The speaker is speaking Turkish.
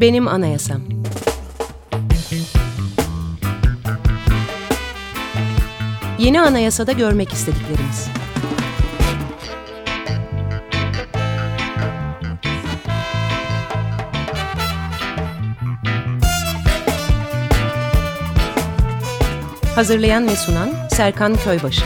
Benim anayasam. Yeni anayasada görmek istediklerimiz. Hazırlayan ve sunan Serkan Köybaşı.